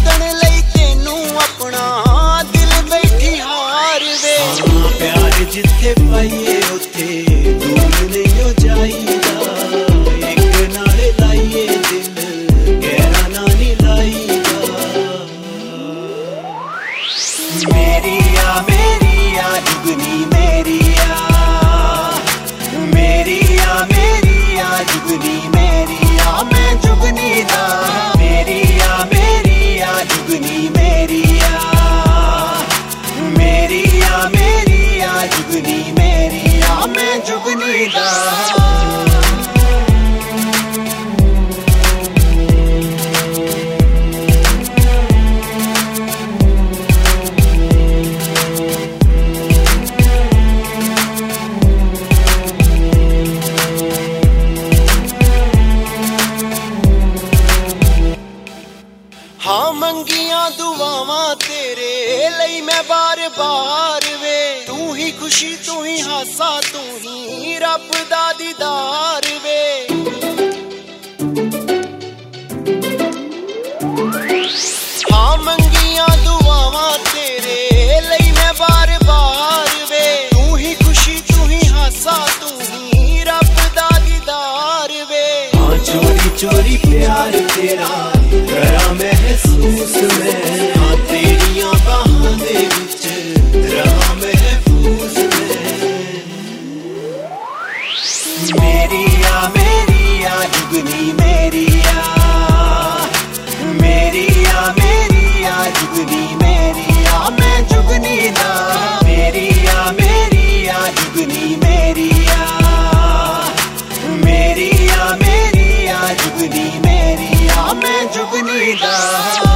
ਜਿੱਤਣ ਲਈ ਤੈਨੂੰ ਆਪਣਾ ਦਿਲ ਬੈਠੀ ਹਾਰ ਵੇ ਪਿਆਰ ਜਿੱਥੇ ਪਾਈਏ ਉੱਥੇ ਦੂਰ ਨਹੀਂ ਹੋ ਜਾਈਦਾ ਇੱਕ ਨਾਲ ਲਾਈਏ ਦਿਲ ਗਹਿਰਾ ਨਾ ਨਹੀਂ ਲਾਈਦਾ ਮੇਰੀ ਆ ਮੇਰੀ ਆ ਜੁਗਨੀ ਮੇਰੀ ਆ ਮੇਰੀ ਆ ਮੇਰੀ ਆ ਜੁਗਨੀ be ਹਾਂ ਮੰਗੀਆਂ ਦੁਆਵਾਂ ਤੇਰੇ ਲਈ ਮੈਂ ਬਾਰ-ਬਾਰ ਵੇ। ਤੂੰ ਹੀ ਖੁਸ਼ੀ, ਤੂੰ ਹੀ ਹਾਸਾ, ਤੂੰ ਹੀ ਰੱਬ ਦਾ ਦੀਦਾਰ ਵੇ। चोरी प्यार तेरा करा महसूस मैं हाँ, तेरिया बहाने विच, रहा महफूज मैं मेरी आ मेरी आ जुगनी मेरी आ मेरी आ मेरी आ जुगनी love.